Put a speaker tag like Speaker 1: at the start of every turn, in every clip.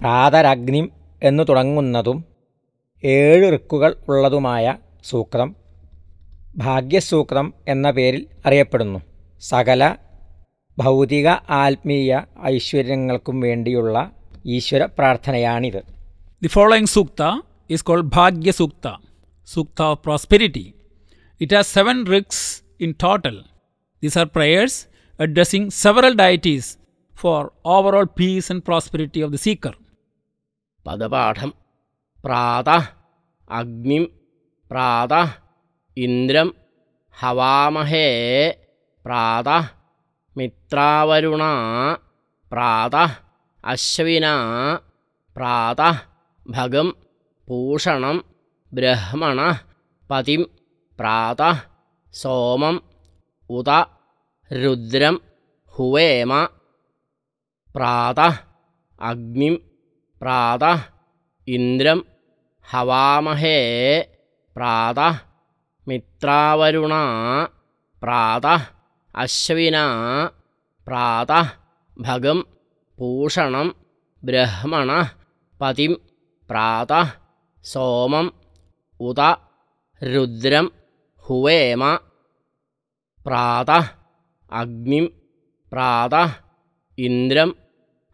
Speaker 1: പ്രാതരഗ്നിം എന്നു തുടങ്ങുന്നതും ഏഴ് ഋക്കുകൾ ഉള്ളതുമായ സൂക്തം ഭാഗ്യസൂക്തം എന്ന പേരിൽ അറിയപ്പെടുന്നു. സകല ഭൗതിക ആത്മീയ ഐശ്വര്യങ്ങൾക്കും വേണ്ടിയുള്ള ഈശ്വര പ്രാർത്ഥനയാണിത്.
Speaker 2: The following sukta is call Bhagyasukta sukta of prosperity it has seven riks in total these are prayers addressing several deities for overall peace and prosperity of the seeker
Speaker 3: പദപാഠം പ്രാത അഗ്നിം പ്രാത ഇന്ദ്രം ഹവാമഹേ പ്രാത മിത്രാവരുണ പ്രാത അശ്വിന പ്രാത ഭഗം പൂഷണം ബ്രഹ്മണ പതിം പ്രാത സോമം ഉത രുദ്രം ഹുവേമ പ്രാത അഗ്നിം പ്രാത ഇന്ദ്രം ഹവാമഹേ പ്രാത മിത്രാവരുണ പ്രാത അശ്വിന പ്രാത ഭഗം പൂഷണം ബ്രഹ്മണ പതിം പ്രാത സോമം ഉത രുദ്രം ഹുവേമ പ്രാത അഗ്നിം പ്രാത ഇന്ദ്രം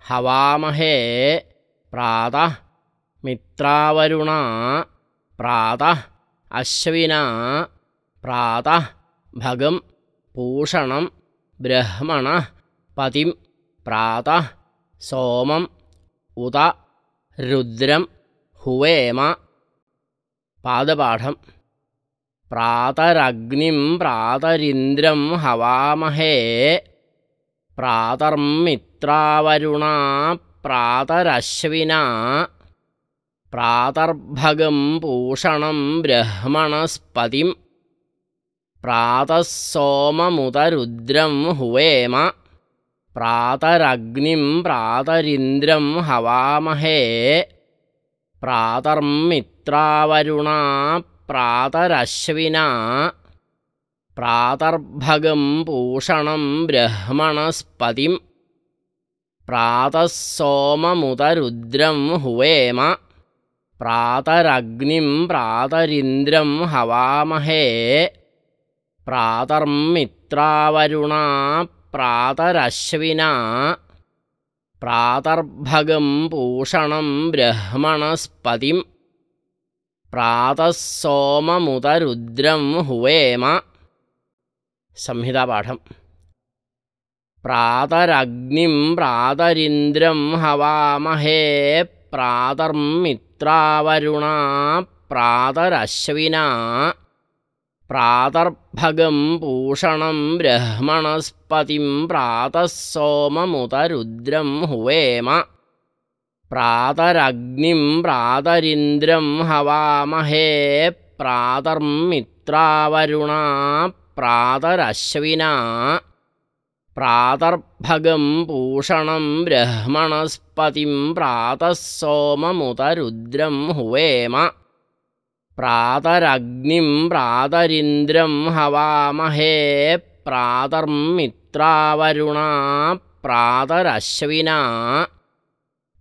Speaker 3: ഹവാമഹേ പ്രാത മിത്രാവരുണ പ്രാത അശ്വിന പ്രാത ഭഗം പൂഷണം ബ്രഹ്മണ പതിം പ്രാത സോമം ഉത രുദ്രം ഹുവേമ പാദപാഠം. പ്രാതരഗ്നിം പ്രാതരിന്ദ്രം ഹവാമഹേ പ്രാതർമിത്രാവരുണ प्रातरश्विना। प्रातर्भगं पूषणं ब्रह्मणस्पतिं प्रातः सोममुतरुद्रं हुवेम। प्रातरग्निं प्रातरिन्द्रं हवामहे। प्रातर्मित्रावरुणा प्रातरश्विना। प्रातर्भगं पूषणं ब्रह्मणस्पतिम्। प्रातः सोममुतरुद्रं हुवेम प्रातरग्निं प्रातरिन्द्रं हवामहे प्रातर्मित्रावरुणा प्रातरश्विना प्रातर्भगं पूषणं ब्रह्मणस्पतिं प्रातः सोममुतरुद्रं हुवेम। संहितापाठम्। प्रातरग्निं प्रातरिन्द्रं हवामहे प्रातर्मित्रावरुणा प्रातरश्विना प्रातर्भगं पूषणं ब्रह्मणस्पतिं प्रातः सोममुतरुद्रं हुवेम प्रातरग्निं प्रातरिन्द्रं हवामहे प्रातर्मित्रावरुणा प्रातरश्विना। प्रातर्भगं पूषणं ब्रह्मणस्पतिं प्रातः सोममुत रुद्रं हुवेम। प्रातरग्निं प्रातरिन्द्रं हवामहे। प्रातर्मित्रावरुणा प्रातरश्विना।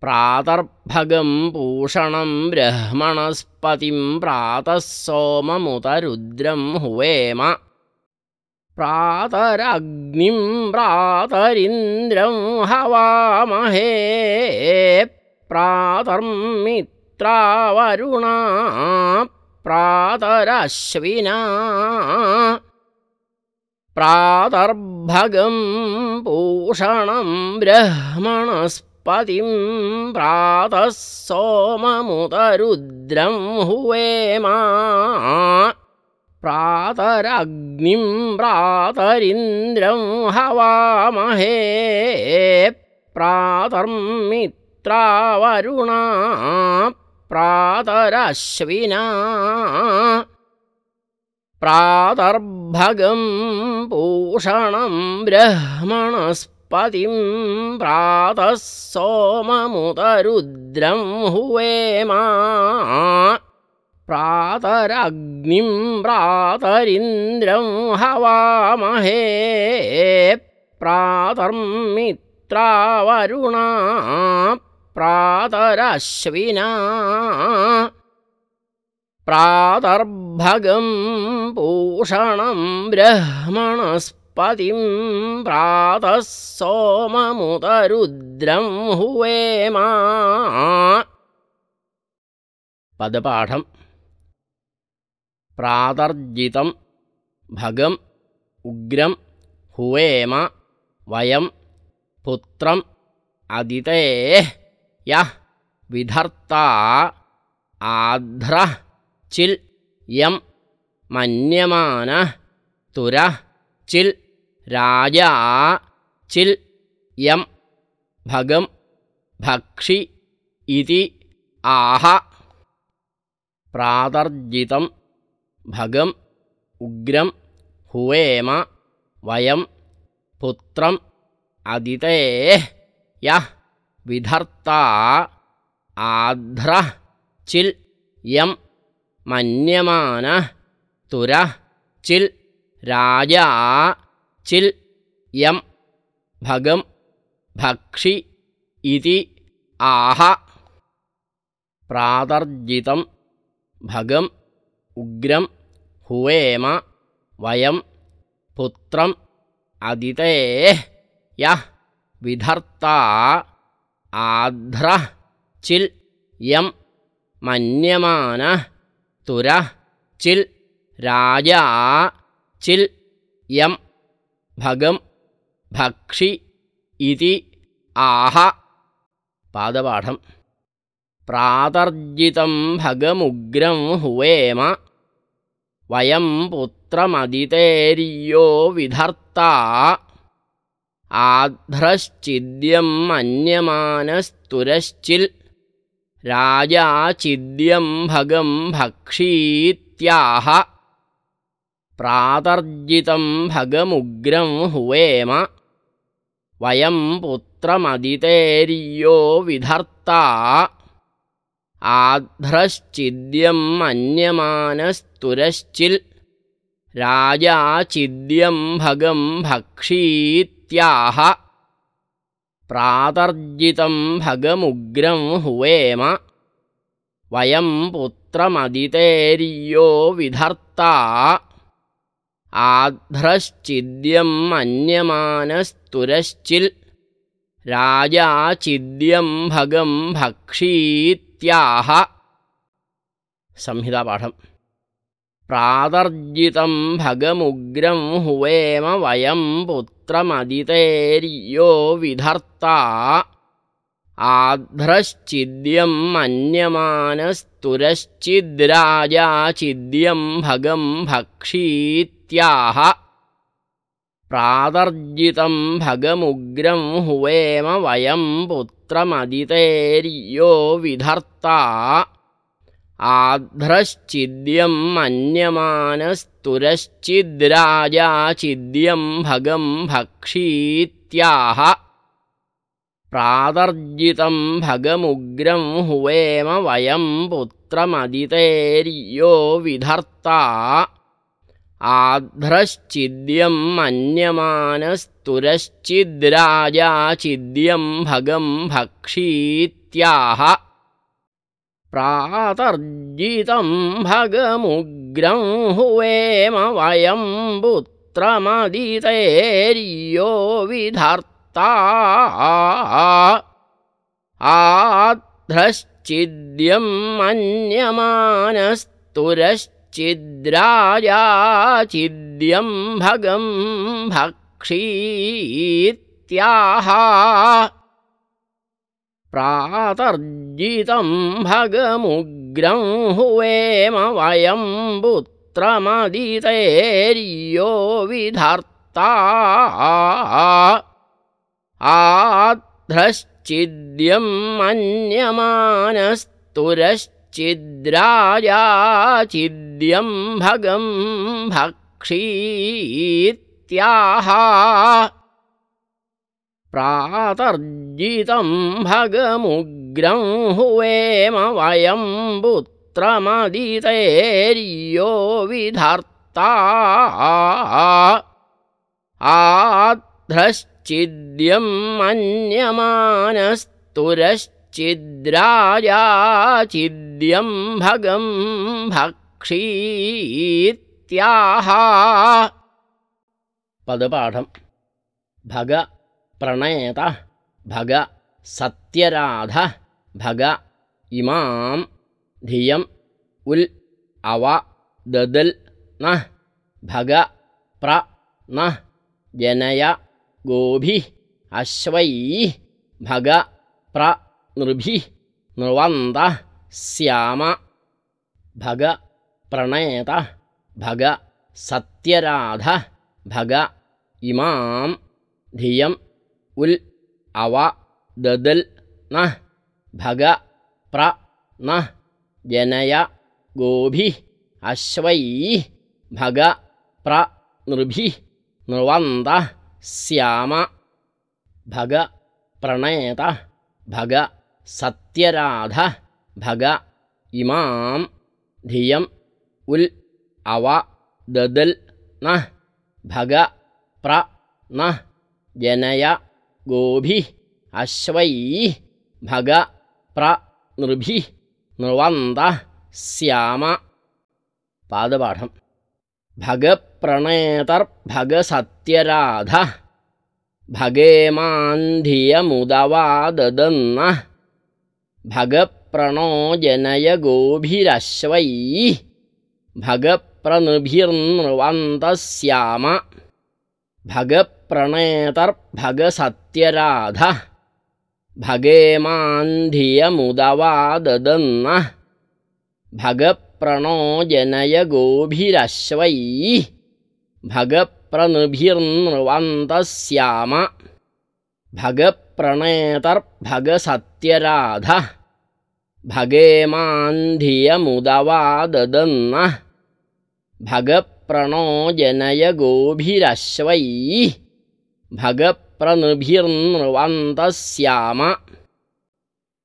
Speaker 3: प्रातर्भगं पूषणं ब्रह्मणस्पतिं प्रातः सोममुत रुद्रं हुवेम। प्रातरग्निं प्रातरिन्द्रं हवामहे प्रातर्मित्रावरुणा प्रातरश्विना प्रातर्भगं पूषणं ब्रह्मणस्पतिं प्रातः सोममुतरुद्रं हुवेमा प्रातरग्निं प्रातरिन्द्रं हवामहे प्रातर्मित्रावरु॑णा प्रातरश्विना प्रातर्भगं पूषणं ब्रह्मणस्पतिं प्रातः सोममुतरुद्रं हुवेमा प्रातरग्निं प्रातरिन्द्रं हवामहे प्रातर्मित्रावरुणा प्रातरश्विना प्रातर्भगं पूषणं ब्रह्मणस्पतिं प्रातः सोममुतरुद्रं हुवेमा पदपाठम्। प्रातर्जितं भगम् उग्रं हुवेम वयं पुत्रम् अदिते यः विधर्ता आध्रः चिल् यं मन्यमानः तुरः चिल् राजा चिल् यं भगं भक्षि इति आह प्रातर्जितं भगम् उग्रं हुवेम वयं पुत्रम् अदिते यः विधर्ता आध्रः चिल् यं मन्यमानः तुरः चिल् राजा चिल् यं भगं भक्षि इति आह। प्रातर्जितं भगम् उग्रं हुवेम वयं पुत्रम् अदिते यः विधर्ता आध्रः चिल् यं मन्यमानः तुरः चिल् राजा चिल् यं भगं भक्षि इति आह। पादपाठं प्रातर्जितं भगमुग्रं हुवेम। वयं पुत्रमदितेर्यो विधर्ता। आध्रश्चिद्यं मन्यमानस्तुरश्चिल्। राजा चिद्यं भगं भक्षीत्याह। प्रातर्जितं भगमुग्रं हुवेम। वयं पुत्रमदितेर्यो विधर्ता आध्रश्चिद्यं मन्यमानस्तुरश्चिल्। राजा चिद्यं भगं भक्षीत्याह। प्रातर्जितं भगमुग्रं हुवेम। वयं पुत्रमदितेर्यो विधर्ता। आध्रश्चिद्यं मन्यमानस्तुरश्चिल्। राजा चिद्यं भगं भक्षीत्याह संहितापाठम्। प्रातर्जितं भगमुग्रं हुवेम वयं पुत्रमदितेर्यो विधर्ता। आध्रश्चिद्यं मन्यमानस्तुरश्चिद्राजा चिद्यं भगं भक्षीत्याह। प्रातर्जितं भगमुग्रं हुवेम वयं पुत्रमदितेर्यो विधर्ता। आध्रश्चिद्यं मन्यमानस्तुरश्चिद्राजा चिद्यं भगं भक्षीत्याह। प्रातर्जितं भगमुग्रं हुवेम वयं पुत्रमदितेर्यो विधर्ता आध्रश्चिद्यं मन्यमानस्तुरश्चिद्राजा चिद्यं भगं भक्षीत्याह। प्रातर्जितं भगमुग्रं हुवेम वयं पुत्रमदितेर्यो विधर्ता। आध्रश्चिद्यं मन्यमानस्तुरश्चिद्राजा चिद्यं भगं भक्षीत्याह। प्रातर्जितं भगमुग्रं हुवेम वयं पुत्रमदितेर्यो विधर्ता। आध्रश्चिद्यं मन्यमानस्तुरश्चिद्राजा चिद्यं भगं भक्षीत्याह। प्रातर्जितं भगमुग्रं हुवेम वयं पुत्रमदितेर्यो विधर्ता। आध्रश्चिद्यं मन्यमानस्तुरश्चिद्राजा चिद्राजाचिद्यं भगं भक्षीत्याह। पदपाठं भग प्रणेत। भग सत्यराध। भग इमां। धियम् उल् अव ददल् न। भग प्र न। जनय गोभिः अश्वैः। भग प्र नृभिः नृवन्त स्याम भग प्रणेत भग सत्यराध भग इमां धियम् उल् अव ददल् न भग प्र न जनय गोभिः अश्वैः भग प्र नृभिः नृवन्त स्याम भग प्रणेत भग सत्यराध भग इमां धियम् उल् अव ददल् न भग प्र न जनय गोभिः अश्वैः भग प्र नृभिः नृवन्त स्याम पादपाठं भगप्रणेतर्भगसत्यराध भगेमान्धियमुदवाददन्न भगप्रणो जनय गोभिरश्वैः भगप्रनृभिर्नृवन्तः भगप्रणेतर्भगसत्यराध भगेमान्धियमुदवाददन्न भगप्रणो जनय गोभिरश्वैः भगप्रनृभिर्नृवन्तः भगप्रणेतर्भगसत्यराध। भगेमान्धियमुदवाददन्न भगप्रणो जनय गोभिरश्वैः भगप्रनृभिर्नृवन्तः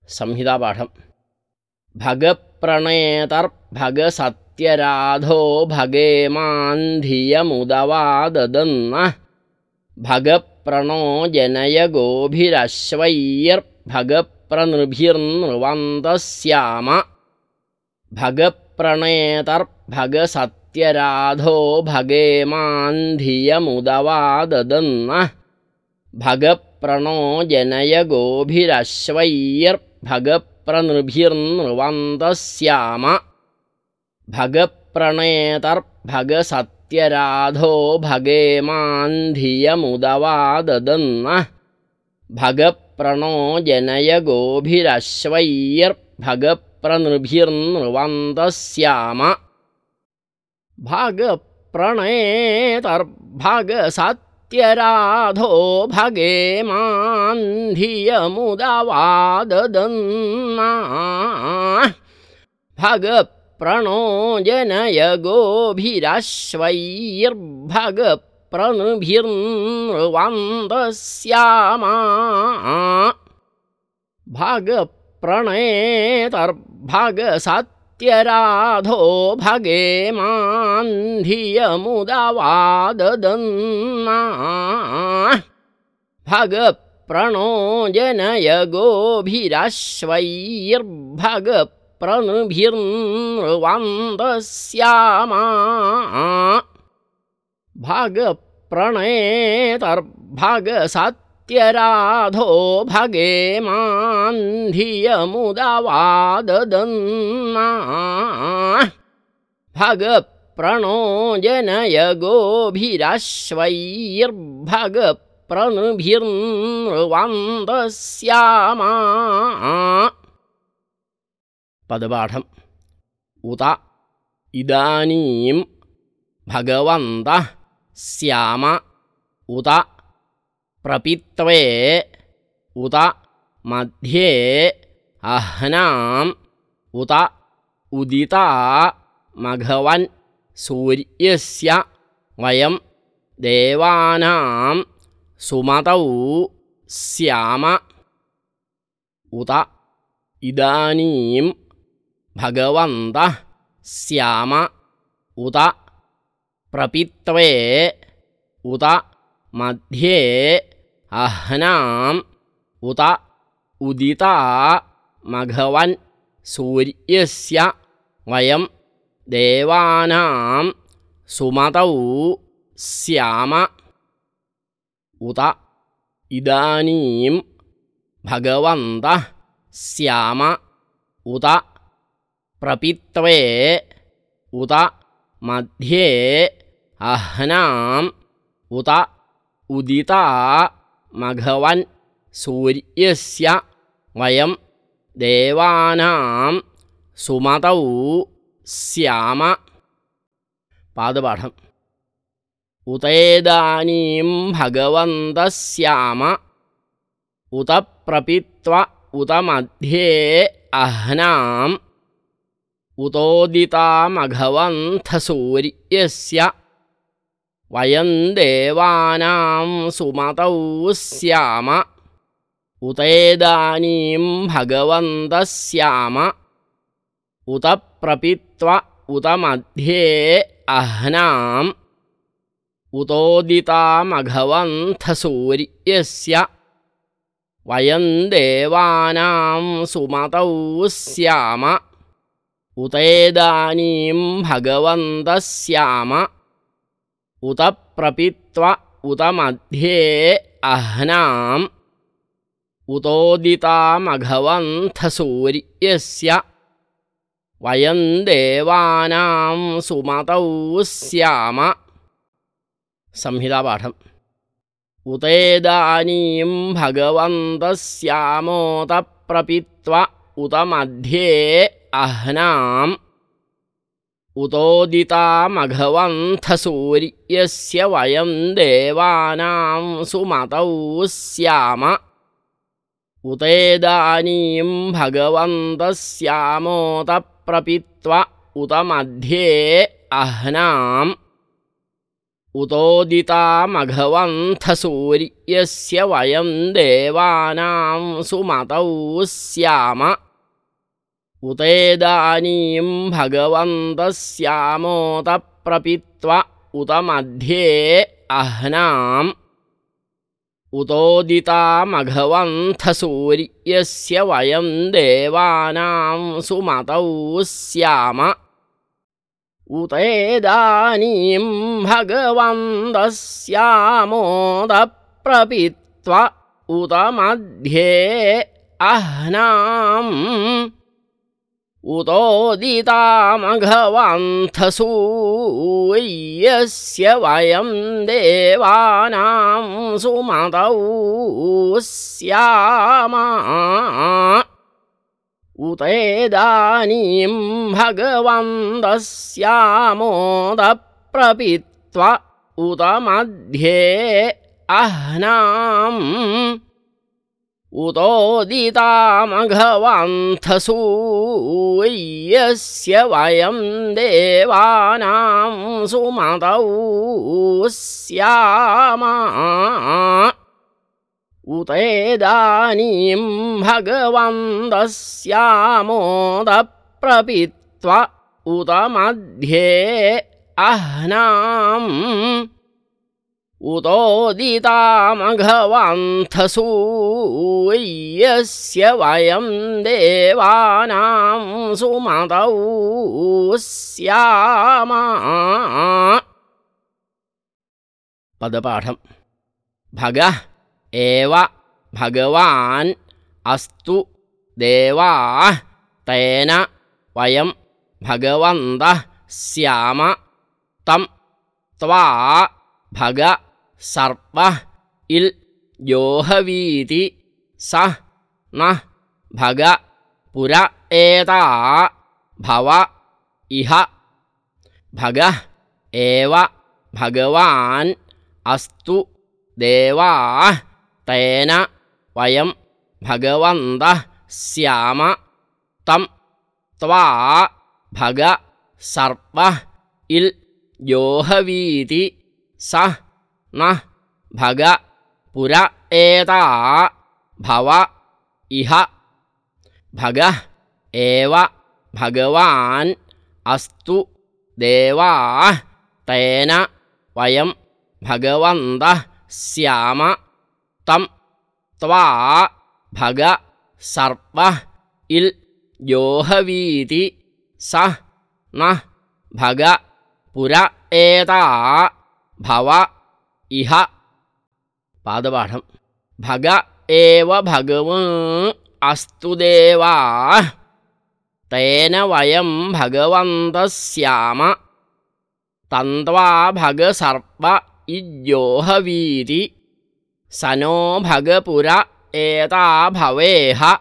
Speaker 3: संहितापाठम्। भगप्रणेतर्भगसत्यराधो भगेमान्धियमुदवाददन्न भगप्रणो जनय गोभिरश्वैर्भगप्रनृभिर्नृवन्तः स्याम भगप्रणेतर्भगसत्यराधो भगेमान्धियमुदवाददन्न भगप्रणो जनय गोभिरश्वैर्भगप्रनृभिर्नृवन्तः स्याम भगप्रणेतर्भगसत्यराधो भगेमान्धियमुदवाददन्न भगप्रणो जनय गोभिरश्वैर्भगप्रनृभिर्नृवन्तः स्याम भागप्रणेतर्भगसत्यराधो भगेमान्धियमुदवाददन्ना भगप्रणो जनय गोभिरश्वैर्भगप्रनृभिर्नृवन्तः स्यामा भगप्रणेतर्भगसत्यराधो भगेमान्धियमुदवाददन्ना भगप्रणो जनय गोभिरश्वैर्भगप्रनृभिर्नृवन्तः स्यामा भगप्रणेतर्भगसत्यराधो भगेमान्धियमुदवाददन्ना भगप्रणो जनय गोभिरश्वैर्भगप्रनृभिर्नृवन्तः स्यामा पदपाठम् उत इदानीं भगवन्तः स्याम उत प्रपित्वे उत मध्ये अह्नाम् उत उदिता मघवन् सूर्यस्य वयं देवानां सुमतौ स्याम उत इदानीं भगवन्तः स्याम उत प्रपित्वे उत मध्ये अह्नाम् उत उदिता मघवन् सूर्यस्य वयं देवानां सुमतौ स्याम उत इदानीं भगवन्तः स्याम उत प्रपित्वे उत मध्ये अह्नाम् उत उदिता मघवन् सूर्यस्य वयं देवानां सुमतौ स्याम पादपाठम्। उतेदानीं भगवन्तः स्याम उत प्रपित्वा उत मध्ये अह्नाम् उतोदितामघवन्थसूर्यस्य। वयं देवानां सुमतौ स्याम। उतेदानीं भगवन्तः स्याम उत प्रपित्वा उत मध्ये अह्नाम्। उतोदितामघवन्थसूर्यस्य। वयं देवानां सुमतौ स्याम उतेदानीं भगवन्तः स्याम उत प्रपित्वा उत मध्ये अह्नाम्। उतोदितामघवन्थसूर्यस्य। वयं देवानां सुमतौ स्याम। संहितापाठम्। उतेदानीं भगवन्तः स्यामोत प्रपित्वा उत मध्ये अह्नाम् उतोदितामघवन्थसूर्यस्य वयं देवानां सुमतौ स्याम उतेदानीं भगवन्तः स्यामोत प्रपित्वा उत मध्ये अह्नाम् उतोदितामघवन्थसूर्यस्य वयं देवानां सुमतौ स्याम उतेदानीं भगवन्तः स्यामोत प्रपित्वा उत मध्ये अह्नाम्। उतोदितामघवन्थसूर्यस्य वयं देवानां सुमतौ स्याम। उतेदानीं भगवन्तः स्यामोदप्रपित्वा उत मध्ये अह्नाम् उतोदितामघवन्थसूयस्य वयं देवानां सुमतौ स्याम। उतेदानीं भगवन्तः स्यामोदप्रपित्वा उत मध्ये अह्नाम् उतोदितामघवन्थसूयस्य वयं देवानां सुमतौ स्याम। उतेदानीं भगवन्तः स्यामोदप्रपित्वा उत मध्ये अह्नाम् उतोदितामघवन्थसूयस्य वयं देवानां सुमतौ स्याम। पदपाठम्। भगः एव भगवान् अस्तु देवाः तेन वयं भगवन्तः स्याम तं त्वा भग सर्पः इल् योहवीति स नः भग पुर एता भव इह भगः एव भगवान् अस्तु देवाः तेन वयं भगवन्तः स्याम तं त्वा भग सर्पः इल् योहवीति स नः भग पुर एता भव इह भगः एव भगवान् अस्तु देवाः तेन वयं भगवन्तः स्याम तं त्वा भग सर्पः इल् योहवीति स न भग पुर एता भव इह पादपाठं। भग एव भगवन् अस्तु देवा। तेन वयं भगवन्तः स्याम। तन्त्वा भगसर्प इज्योहवीति स नो भगपुर एता भवेह।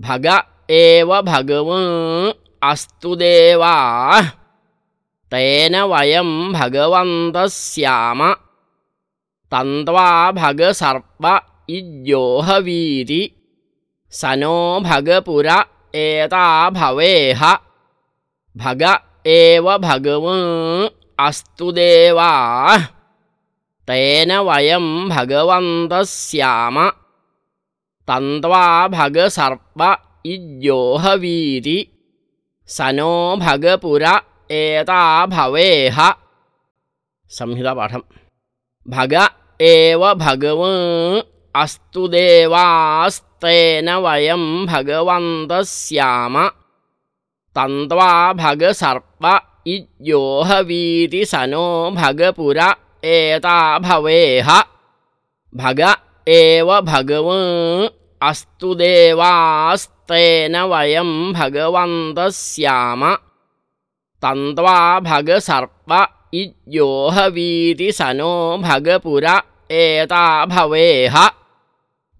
Speaker 3: भग एव भगवन् अस्तु देवा। तेन वयं भगवन्तः स्याम तन्त्वा भगसर्प इज्योहवीति स नो भगपुर एता भवेह। भग एव भगवन् अस्तु देवा। तेन वयं भगवन्तः स्याम। तन्त्वा भगसर्प इज्योहवीति स नो भगपुर एता भवेह। संहितापाठं भग एव भगवन् अस्तु देवास्तेन वयं भगवन्तः स्याम तन्त्वा भगसर्प इज्योहवीति स नो भगपुर एता भवेह। भग एव भगवन् अस्तु देवास्तेन वयं भगवन्तः स्याम तन्त्वा भगसर्प इज्योहवीति स नो भगपुर एता भवेह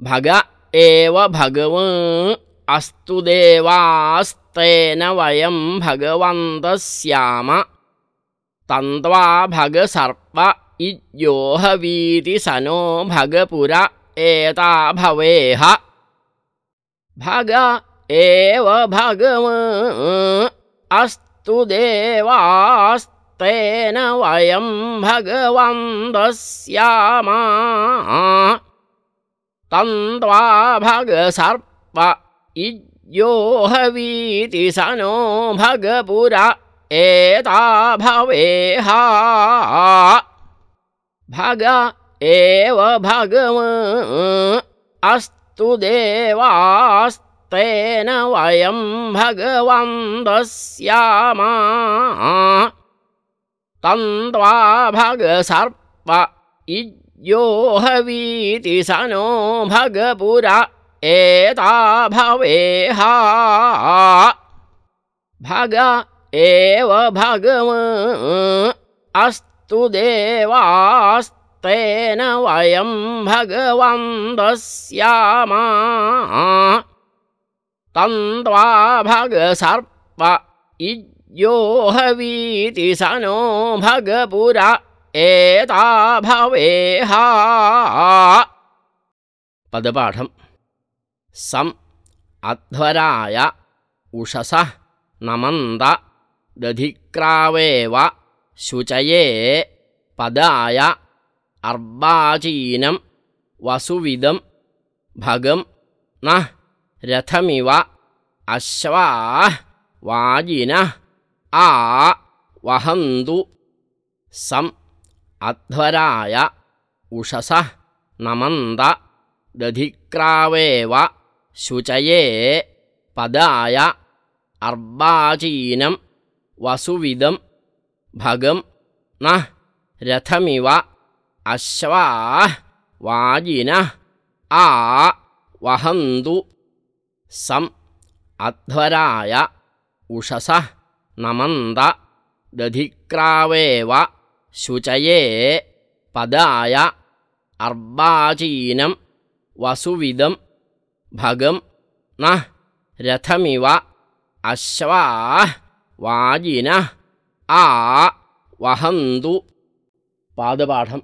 Speaker 3: भग एव भगवन् अस्तु देवास्तेन वयं भगवन्तः स्याम तन्त्वा भगसर्प इज्योहवीति स नो भगपुर एता भवेह भग एव भगवन् अस्तु देवास्तेन वयं भगवन्तः स्याम तन्त्वा भगसर्प इज्योहवीति स नो भगपुर एता भवेह। भग एव भगवन् अस्तु देवास्तेन वयं भगवन्तः तन्त्वा भगसर्प इज्योहवीति स नो भगपुर एता भवेह भग एव भगवन् अस्तु देवास्तेन वयं भगवन्तः स्याम तन्त्वा भगसर्प इज्योहवीति स नो भगपुर एता भवेह। पदपाठं सम् अध्वराय उषसः नमन्द दधिक्रावेव शुचये पदाय अर्बाचीनं वसुविदं भगं नः रथमिव अश्वा वाजिनः आ वहन्तु। सम् अध्वराय उषसः नमन्द दधिक्रावेव शुचये पदाय अर्बाचीनं वसुविदं भगं नः रथमिव अश्वा वाजिनः आ वहन्तु। सम् अध्वराय उषसः नमन्द दधिक्रावेव शुचये पदाय अर्बाचीनं वसुविदं भगं नः रथमिव अश्वा वाजिनः आ वहन्तु। पादपाठं।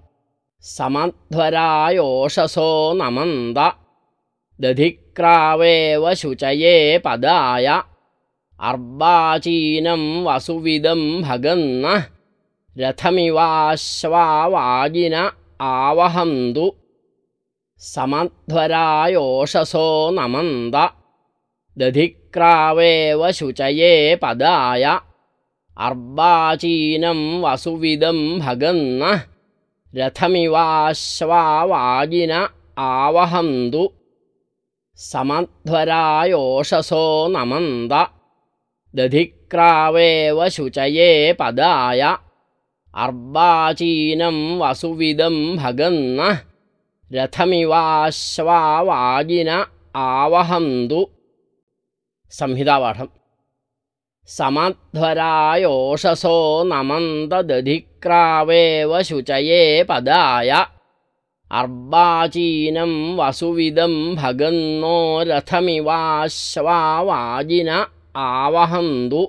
Speaker 3: समध्वरायोषसो नमन्द दधिक्रावेव शुचये पदाय अर्बाचीनं वसुविदं भगन्न रथमिवाश्वा वाजिन आवहन्तु। समध्वरायोषसो नमन्द दधिक्रावेव शुचये पदाय। अर्बाचीनं वसुविदं भगन्न रथमिवाश्वा वाजिन आवहन्तु। समध्वरायोषसो नमन्द दधिक्रावेव शुचये पदाय। अर्वाचीनं वसुविदं भगन्न। रथमिवाश्वावाजिन आवहन्तु। संहितापाठम् समध्वरायोषसो नमन्ददधिक्रावेव शुचये पदाय। अर्वाचीनं वसुविदं भगन्नो रथमिवाश्वावाजिन आवहन्तु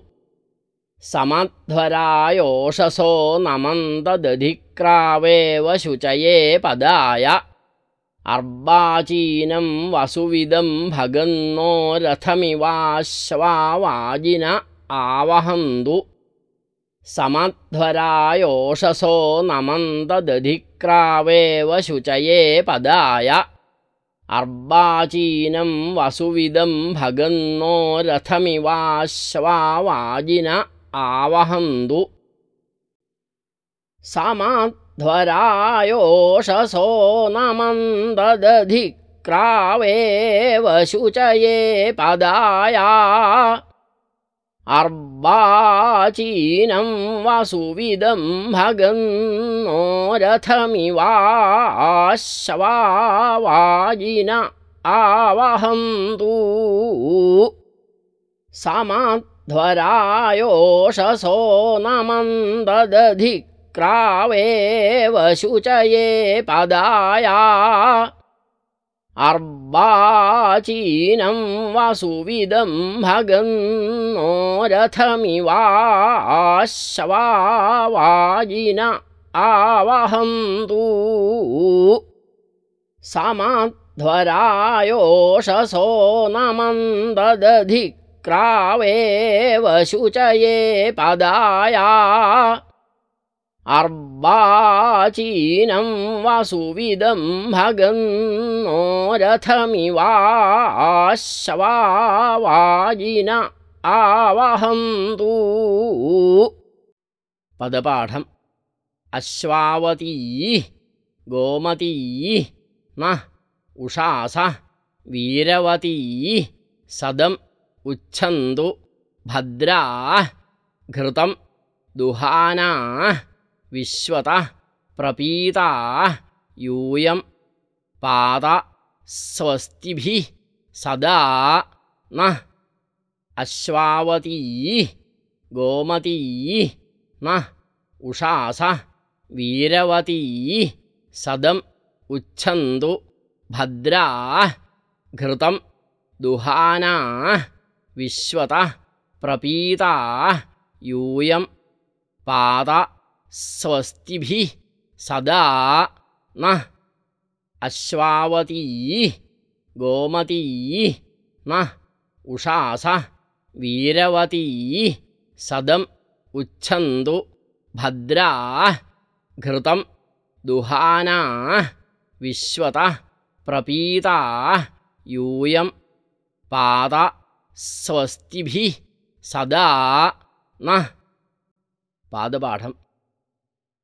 Speaker 3: समध्वरायोषसो नमन्ददधिक्रावेव शुचये पदाय अर्वाचीनं वसुविदं भगन्नो रथमिवाश्वावाजिन आवहन्तु समध्वरायोषसो नमन्ददधिक्रावेव शुचये पदाय अर्वाचीनं वसुविदं भगन्नो रथमिवाश्वावाजिन आवहन्तु समध्वरायोषसो नमन्ददधिक्रावेव शुचये पदाया अर्वाचीनं वसुविदं भगन्नो रथमिवाश्वावाजिन आवहन्तु। समध्वरायोषसो नमन्ददधिक्रावेव शुचये पदाया अर्वाचीनं वसुविदं भगन्नो रथमिवाश्वावाजिन आवहन्तु। समध्वरायोषसो नमन्ददधिक्रावेव शुचये पदाया अर्वाचीनं वसुविदं भगन्नो रथमिवाश्वावाजिन आवहन्तु। पदपाठम्। अश्वावती गोमती न उषास वीरवती सदम् उच्छन्तु भद्रा घृतं दुहाना विश्वत प्रपीता यूयं पाद स्वस्तिभिः सदा न अश्वावती गोमती न उषास वीरवती सदम् उच्छन्तु भद्रा घृतं दुहाना विश्वत प्रपीता यूयं पाद स्वस्तिभिः सदा न अश्वावती, गोमती न उषास, वीरवती सदम् उच्छन्तु, भद्रा घृतं दुहाना विश्वत, प्रपीता यूयं पाद स्वस्तिभिः सदा न। पादपाठम्।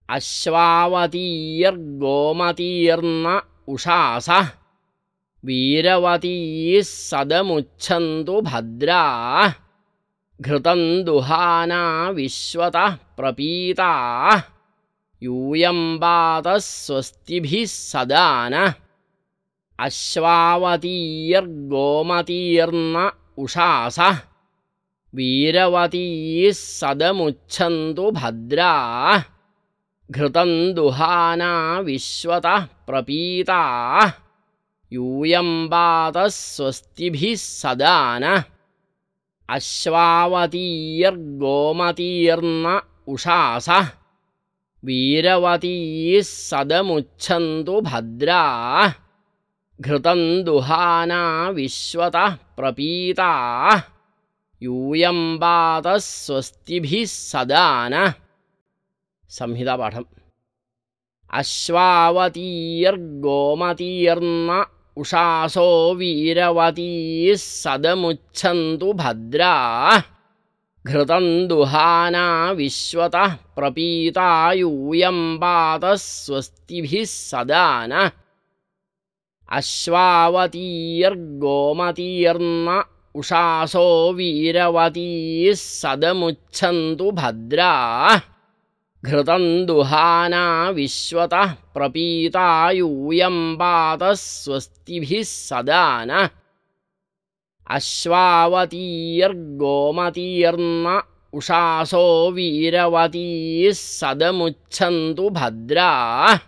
Speaker 3: अश्वावतीर्गोमतीर्न उषास। वीरवतीः सदमुच्छन्तु भद्रा। घृतं दुहाना विश्वतः प्रपीता। यूयं पातः स्वस्तिभिः सदा न अश्वावतीर्गोमतीर्न उषास। वीरवतीः सदमुच्छन्तु भद्रा घृतं दुहाना विश्वतः प्रपीता यूयं पातः स्वस्तिभिः सदा न अश्वावतीर्गोमतीर्न उषास वीरवतीः सदमुच्छन्तु भद्रा। घृतं दुहाना विश्वतः प्रपीता यूयं पातः स्वस्तिभिः सदा न संहितापाठम् अश्वावतीर्गोमतीर्न उषासो वीरवतीः सदमुच्छन्तु भद्रा घृतं दुहाना विश्वतः प्रपीता यूयं पातः स्वस्तिभिः सदा न अश्वावतीर्गोमतीर्न उषासो वीरवतीः सदमुच्छन्तु भद्रा घृतं दुहाना विश्वतः प्रपीता यूयं पातः स्वस्तिभिः सदा न। अश्वावतीर्गोमतीर्न उषासो वीरवतीः सदमुच्छन्तु भद्रा।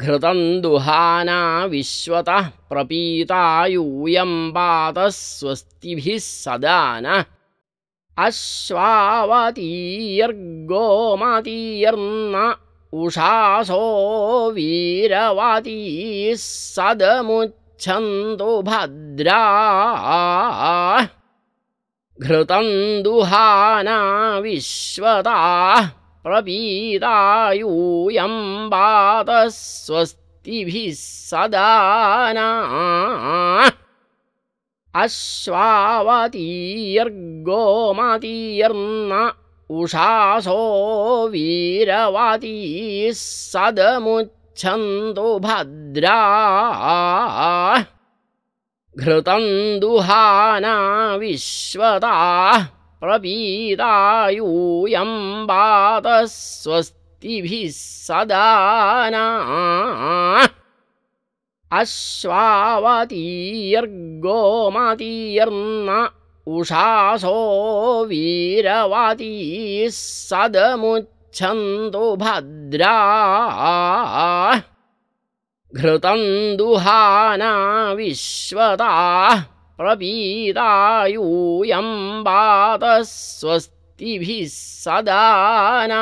Speaker 3: घृतं दुहाना विश्वतः प्रपीता यूयं पातः स्वस्तिभिः सदा न अश्वावतीर्गोमतीर्न उषासो वीरवतीः सदमुच्छन्तु भद्रा। घृतं दुहाना विश्वताः प्रपीता यूयं पातः स्वस्तिभिः सदा न अश्वावतीर्गोमतीर्न उषासो वीरवतीः सदमुच्छन्तु भद्रा। घृतं दुहाना विश्वताः प्रपीता यूयं पातः स्वस्तिभिः सदा न अश्वावतीर्गोमतीर्न उषासो वीरवतीः सदमुच्छन्तु भद्रा। घृतं दुहाना विश्वताः पातः स्वस्तिभिः सदा न